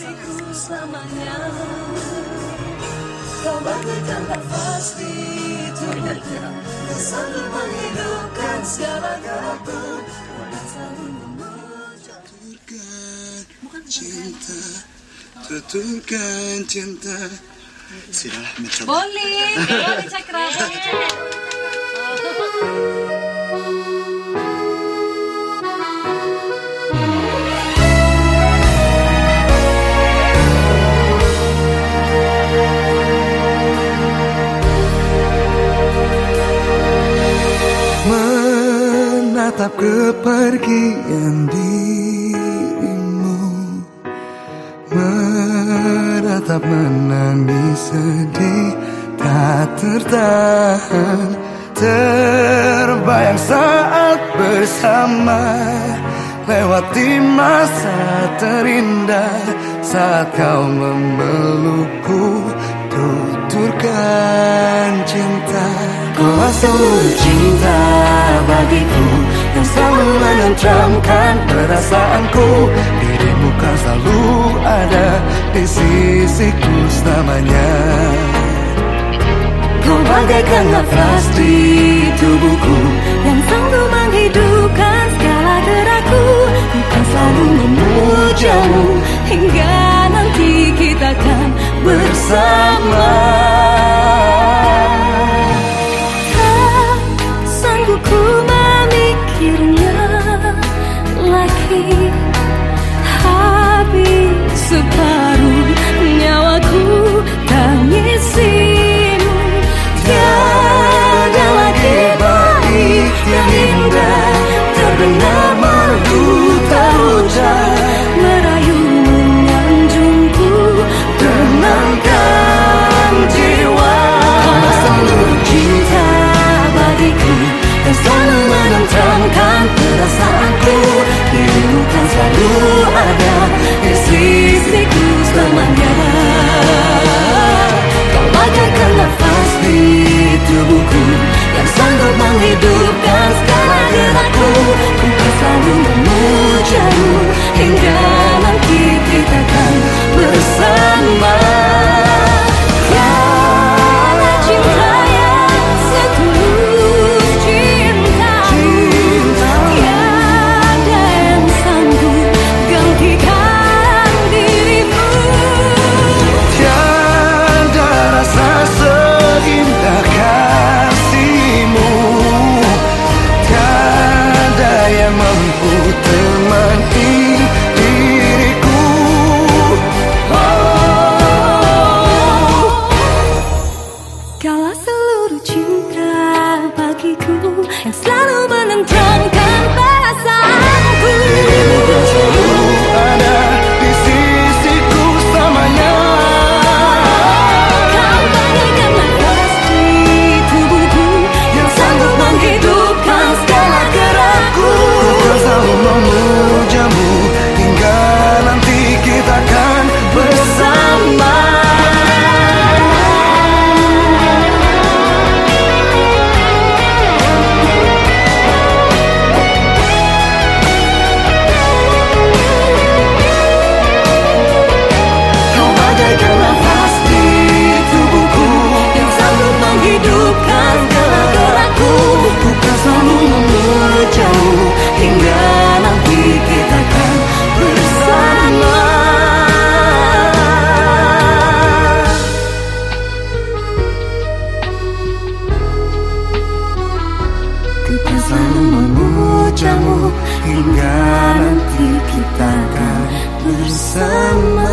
kasihku selamanya. Kau bagaikan nafas di tubuhku. Yang sanggup menghidupkan segala apa pun cinta. Tuturkan cinta Sudahlah, Boleh, boleh cakra. menatap kepergian dirimu. Menatap menangis sedih tak tertahan. Terbayang saat bersama Lewati masa terindah. Saat kau memelukku Tuturkan cinta. Kau seluruh cinta bagiku Yang selalu menentramkan perasaanku. Dirimu kan selalu ada di sisiku selamanya Kau bagaikan nafas di tubuhku Hingga. selalu memujamu Hingga nanti kita akan bersama.